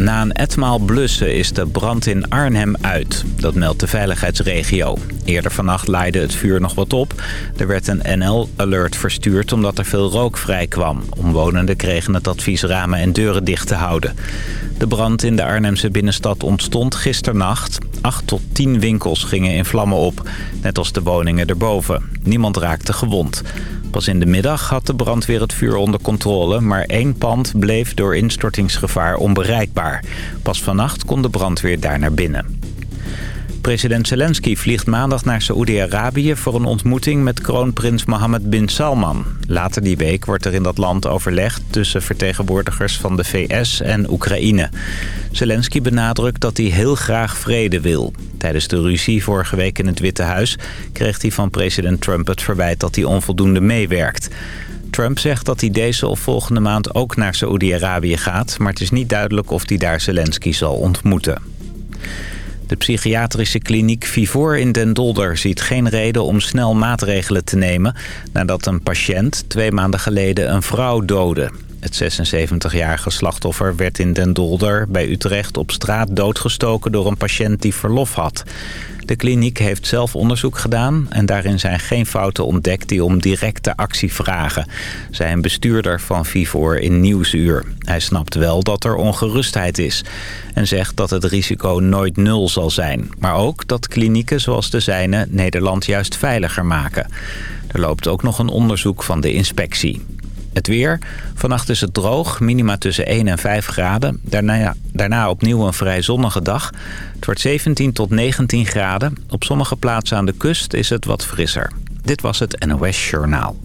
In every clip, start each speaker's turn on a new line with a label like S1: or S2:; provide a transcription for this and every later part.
S1: Na een etmaal blussen is de brand in Arnhem uit. Dat meldt de veiligheidsregio. Eerder vannacht laaide het vuur nog wat op. Er werd een NL-alert verstuurd omdat er veel rook vrijkwam. Omwonenden kregen het advies ramen en deuren dicht te houden. De brand in de Arnhemse binnenstad ontstond gisternacht. Acht tot tien winkels gingen in vlammen op, net als de woningen erboven. Niemand raakte gewond. Pas in de middag had de brandweer het vuur onder controle... maar één pand bleef door instortingsgevaar onbereikbaar. Pas vannacht kon de brandweer daar naar binnen. President Zelensky vliegt maandag naar Saoedi-Arabië voor een ontmoeting met kroonprins Mohammed bin Salman. Later die week wordt er in dat land overlegd tussen vertegenwoordigers van de VS en Oekraïne. Zelensky benadrukt dat hij heel graag vrede wil. Tijdens de ruzie vorige week in het Witte Huis kreeg hij van president Trump het verwijt dat hij onvoldoende meewerkt. Trump zegt dat hij deze of volgende maand ook naar Saoedi-Arabië gaat... maar het is niet duidelijk of hij daar Zelensky zal ontmoeten. De psychiatrische kliniek Vivor in Den Dolder ziet geen reden om snel maatregelen te nemen... nadat een patiënt twee maanden geleden een vrouw doodde. Het 76-jarige slachtoffer werd in Den Dolder bij Utrecht op straat doodgestoken door een patiënt die verlof had. De kliniek heeft zelf onderzoek gedaan en daarin zijn geen fouten ontdekt die om directe actie vragen, zei een bestuurder van Vivor in Nieuwsuur. Hij snapt wel dat er ongerustheid is en zegt dat het risico nooit nul zal zijn. Maar ook dat klinieken zoals de zijne Nederland juist veiliger maken. Er loopt ook nog een onderzoek van de inspectie. Het weer. Vannacht is het droog, minima tussen 1 en 5 graden. Daarna, daarna opnieuw een vrij zonnige dag. Het wordt 17 tot 19 graden. Op sommige plaatsen aan de kust is het wat frisser. Dit was het NOS Journaal.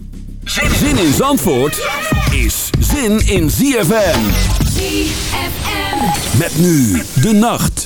S2: Zin in Zandvoort is zin in ZFM.
S3: ZFM.
S2: Met nu de nacht.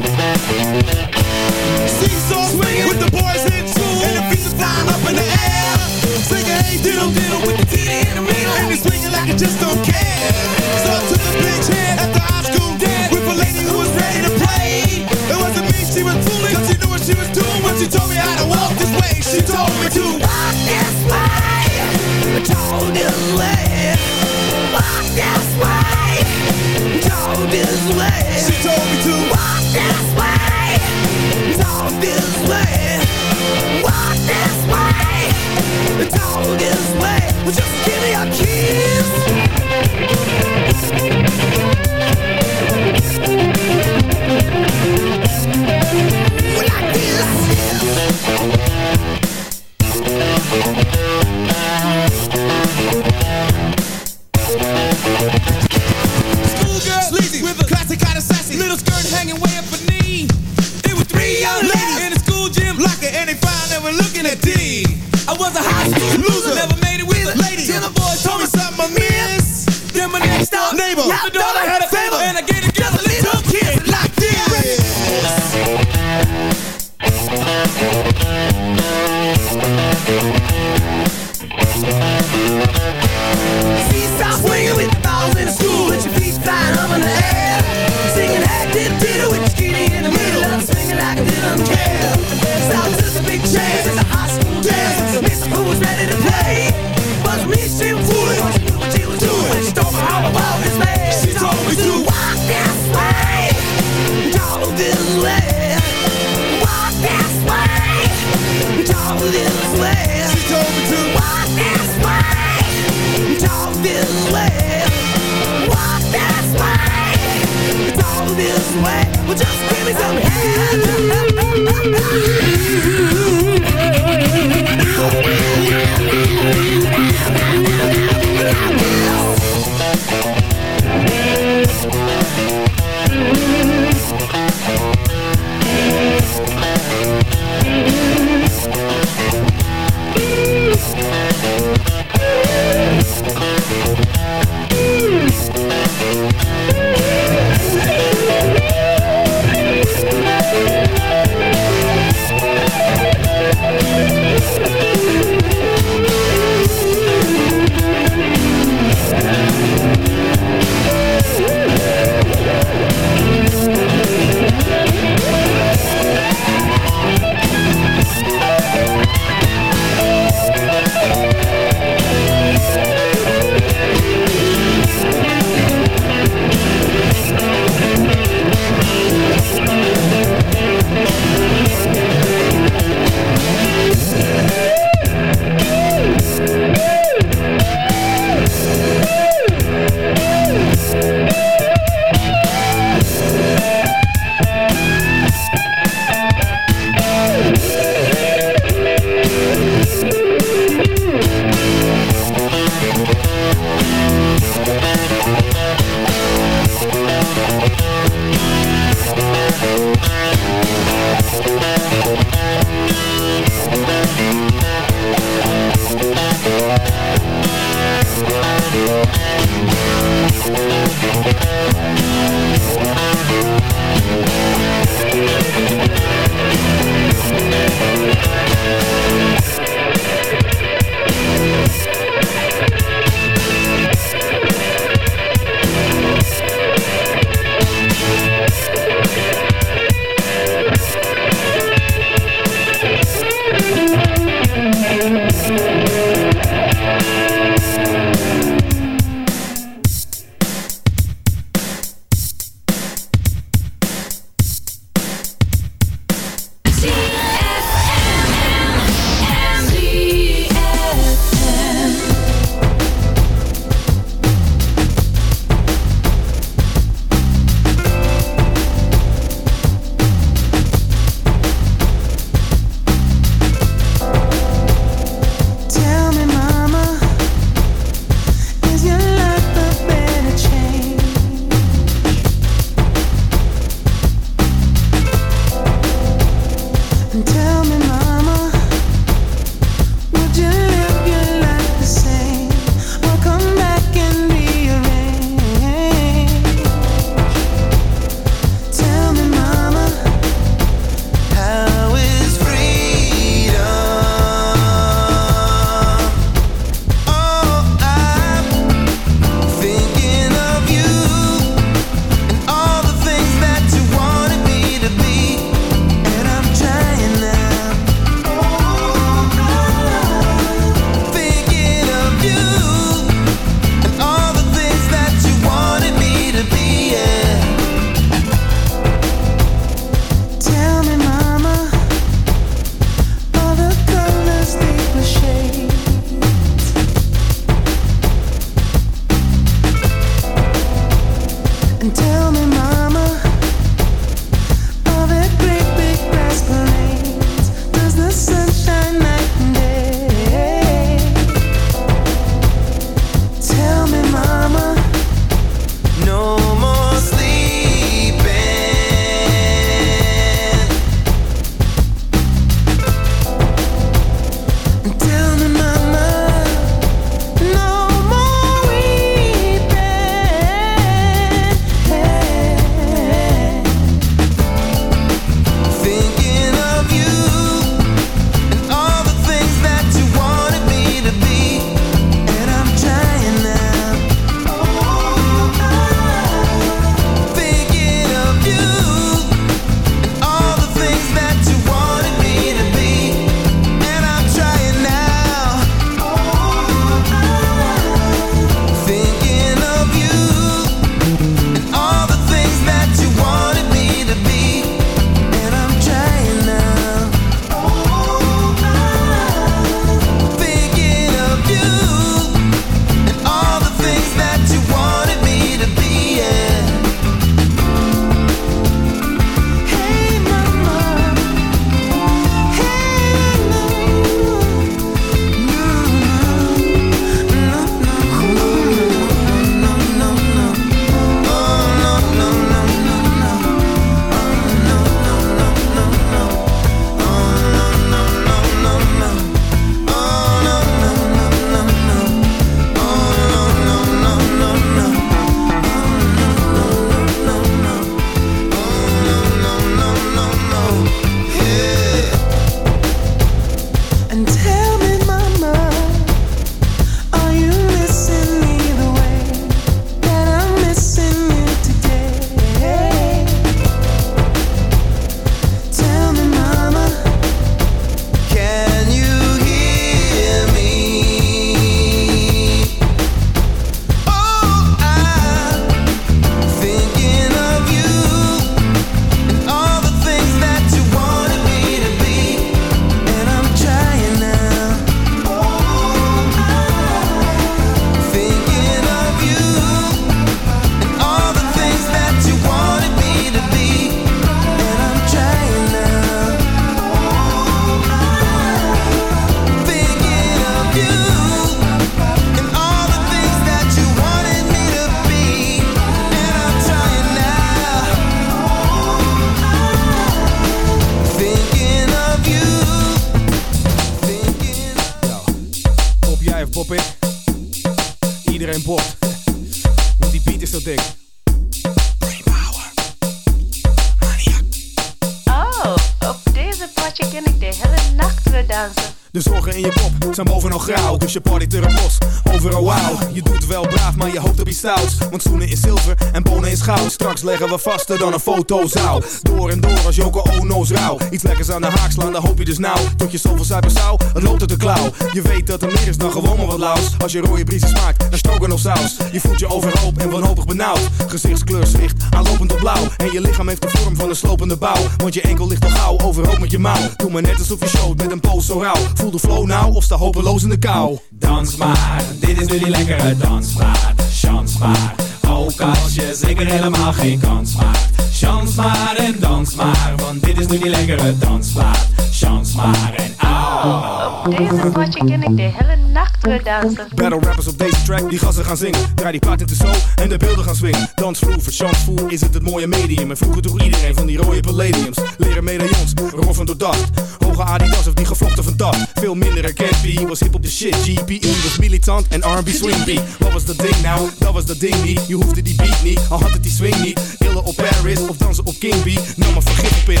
S4: je partyt er bos. Overal wauw, je doet wel braaf, maar je hoopt op iets stouts. Want schoenen in zilver en bonen in goud. Straks leggen we vaster dan een fotozaal. Door en door als Joko Ono's rauw. Iets lekkers aan de haak slaan, dan hoop je dus nou. Tot je zoveel zuipen zou, het loopt uit de klauw. Je weet dat er meer is dan gewoon maar wat laus. Als je rode briezen smaakt, naar stroken of saus. Je voelt je overhoop en wanhopig benauwd. Gezichtskleur zwicht, aanlopend op blauw. En je lichaam heeft de vorm van een slopende bouw. Want je enkel ligt al gauw, overhoop met je mouw. Doe maar net alsof je showt met een poos zo rauw. Voel de flow nou of sta hopeloos in de kou.
S5: Dans maar, dit is nu die lekkere dansmaat. Chans maar, ook als je zeker helemaal geen kans maakt. Chans maar en dans maar, want dit is nu die lekkere dansplaat. Chans maar en au.
S6: Op deze potje ken ik de hele dansen.
S4: Battle rappers op deze track, die gassen gaan zingen. Draai die plaat in de zo en de beelden gaan swingen. Dansvloer, voor chansvoer is het het mooie medium. En vroeger droeg iedereen van die rode palladiums. Leren medaillons, roffen door dacht. Hoge Adidas of die gevlochten van dat. Veel minder herkend, B was hip op de shit. GPE was militant en R&B swing beat. Wat was dat ding nou? Dat was dat ding niet. Je hoefde die beat niet, al had het die swing niet. Illen op Paris of dansen op King B. Nam maar vergif op in.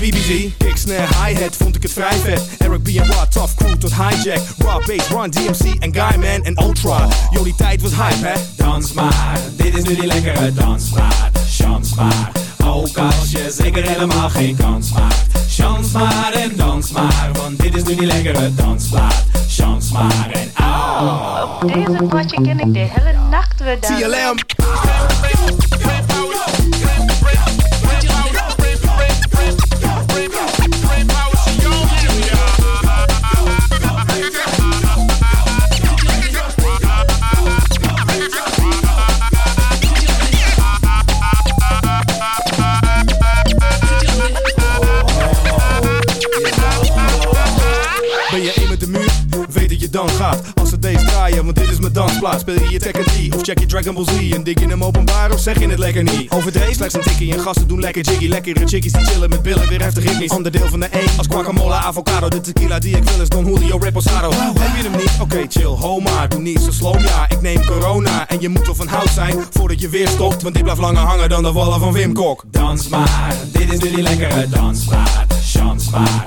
S4: BBG, kick, snare, hi-hat, vond ik het vrij vet. Eric B en tough crew tot hijack. Raw bass, Run DMC en Guyman en Ultra. Jullie tijd was hype, hè?
S5: Dans maar, dit is nu die lekkere dansplaat. Chans maar, ook als je zeker helemaal geen kans maakt. Chans maar en dans maar, want dit is nu die lekkere dansplaat. Chans maar en au.
S6: Op deze potje ken ik de hele nacht weer dansen.
S4: Als ze deze draaien, want dit is mijn dansplaats. Speel je je Tekken 3 of check je Dragon Ball Z? En dik je hem openbaar of zeg je het lekker niet? Overdreven slechts een tikkie en gasten doen lekker jiggy. Lekkere chickies die chillen met billen, weer heftig ritmisch. Onderdeel van de 1 als guacamole, avocado. De tequila die ik wil is Don Julio Reposado. Heb je hem niet? Oké, chill, ho maar. Doe niet zo slow, ja. Ik neem corona en je moet wel van hout zijn voordat je weer stopt. Want dit blijft langer hangen dan de wallen van Wim Kok.
S5: Dans maar, dit is nu die lekkere dansplaat. Chans maar,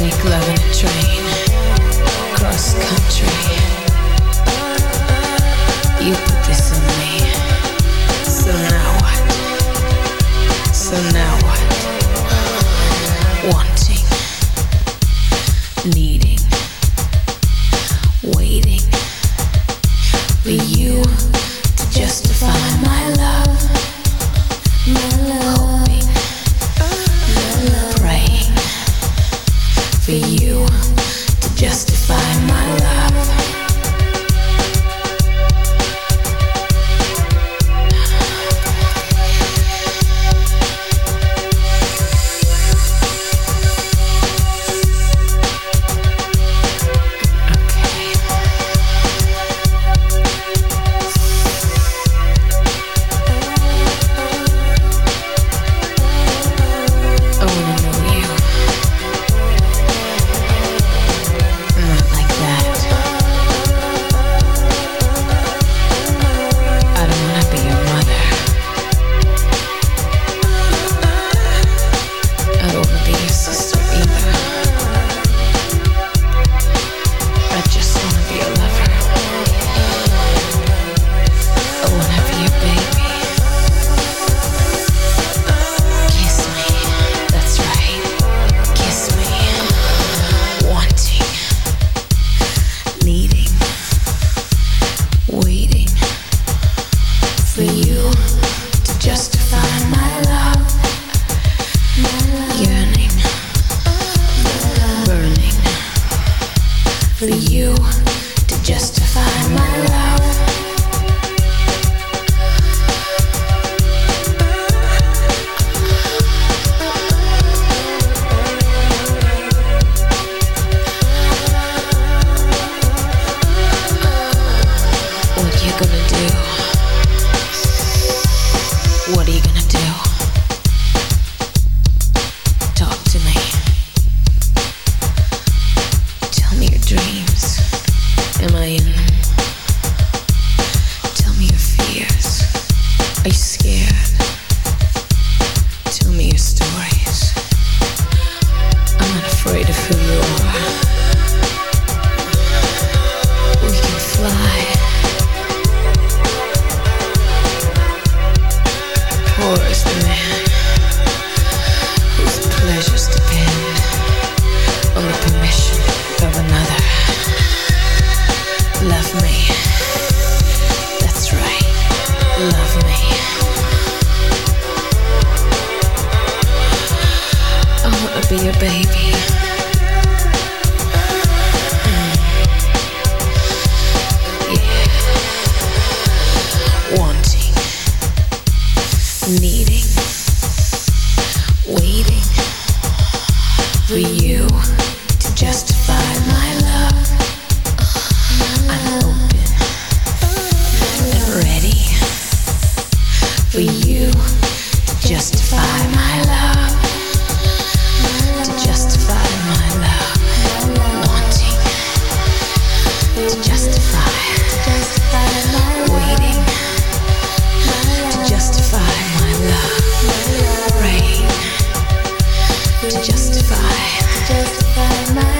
S7: Make love in a train, cross country. You put this on me. So now? So now? Wanting, needing, justify, justify my.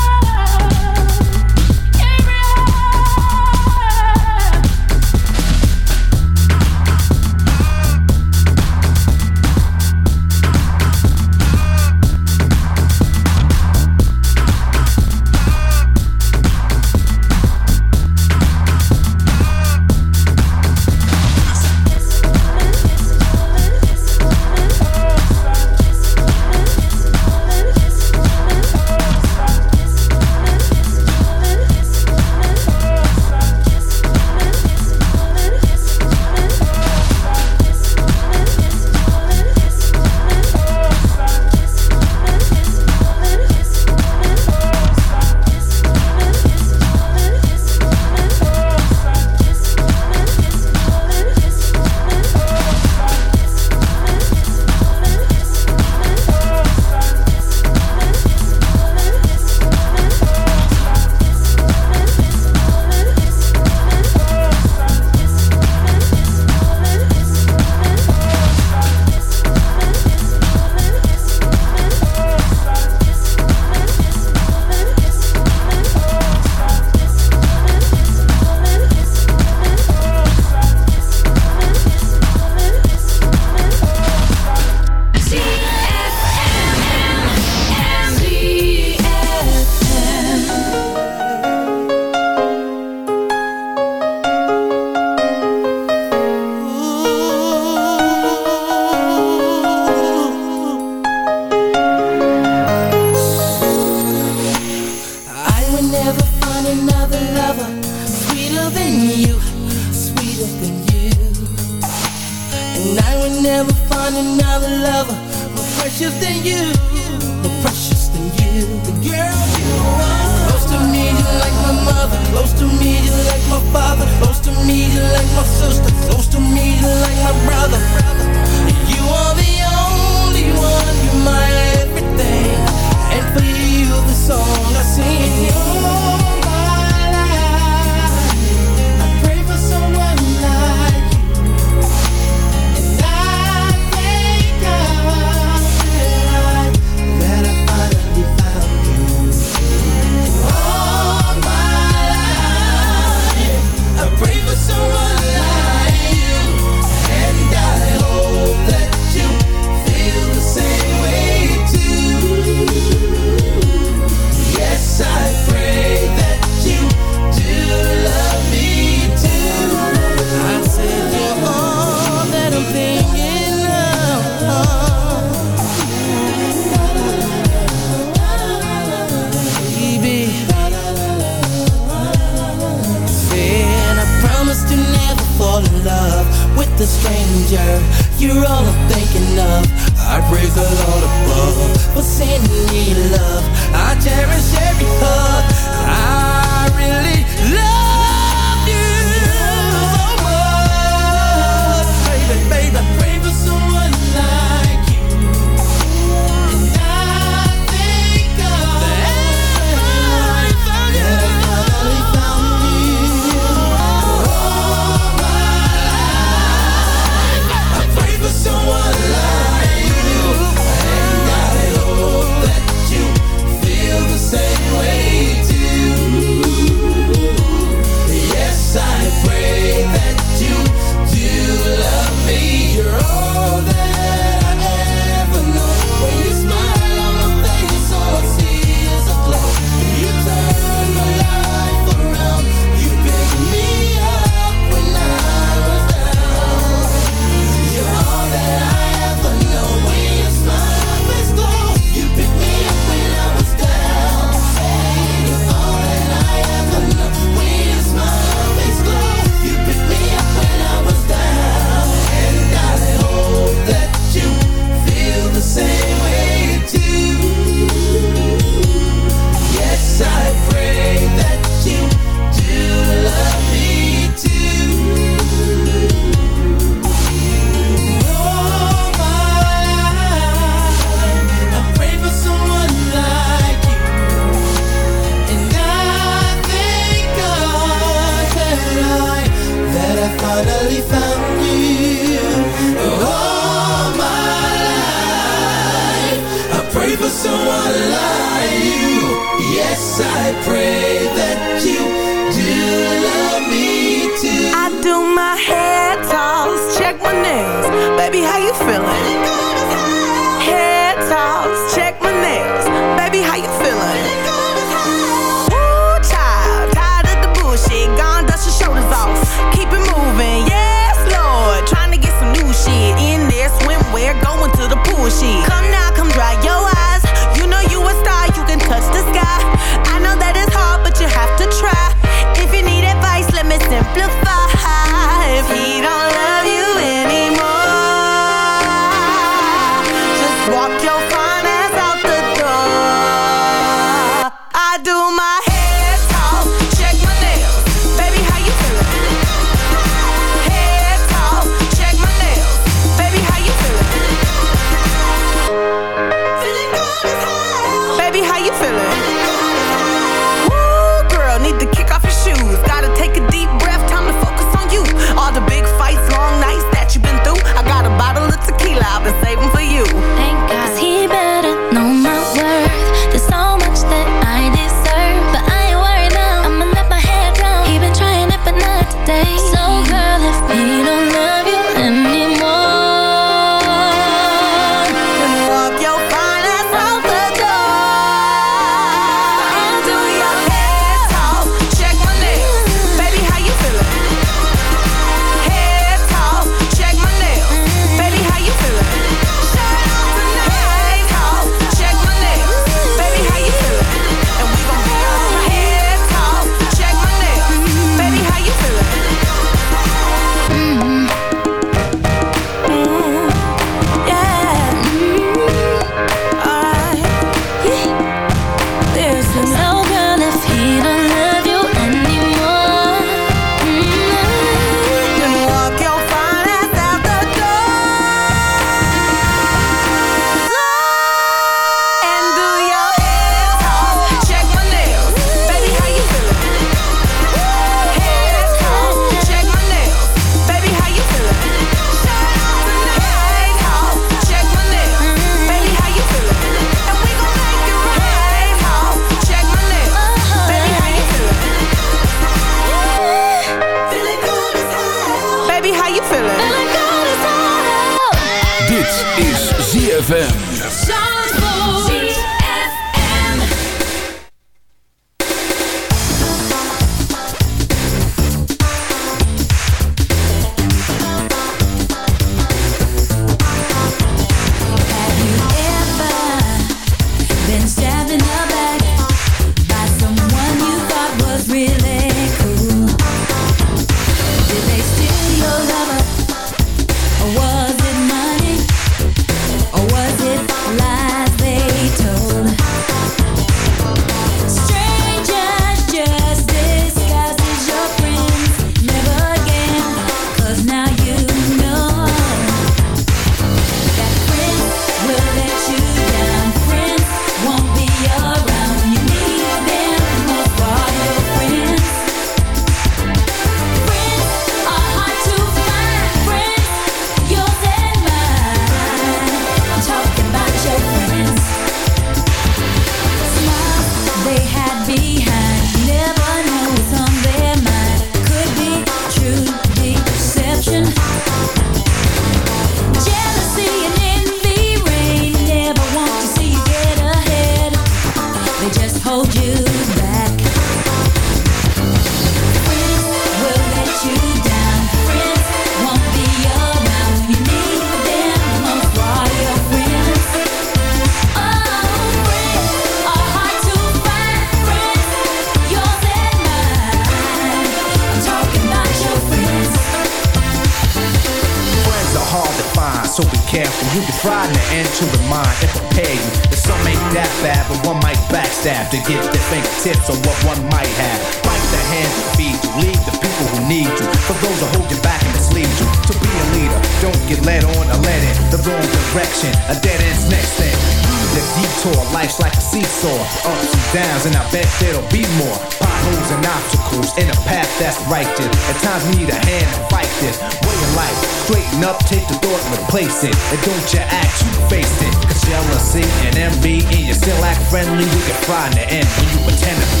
S8: be And you
S9: still act friendly, we can find the end. When you pretend to be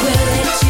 S10: Friends
S9: will let you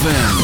S2: ZFM.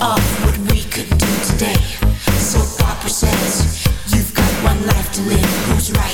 S2: off what we could do today. So Papa says, You've got one life to live, who's right?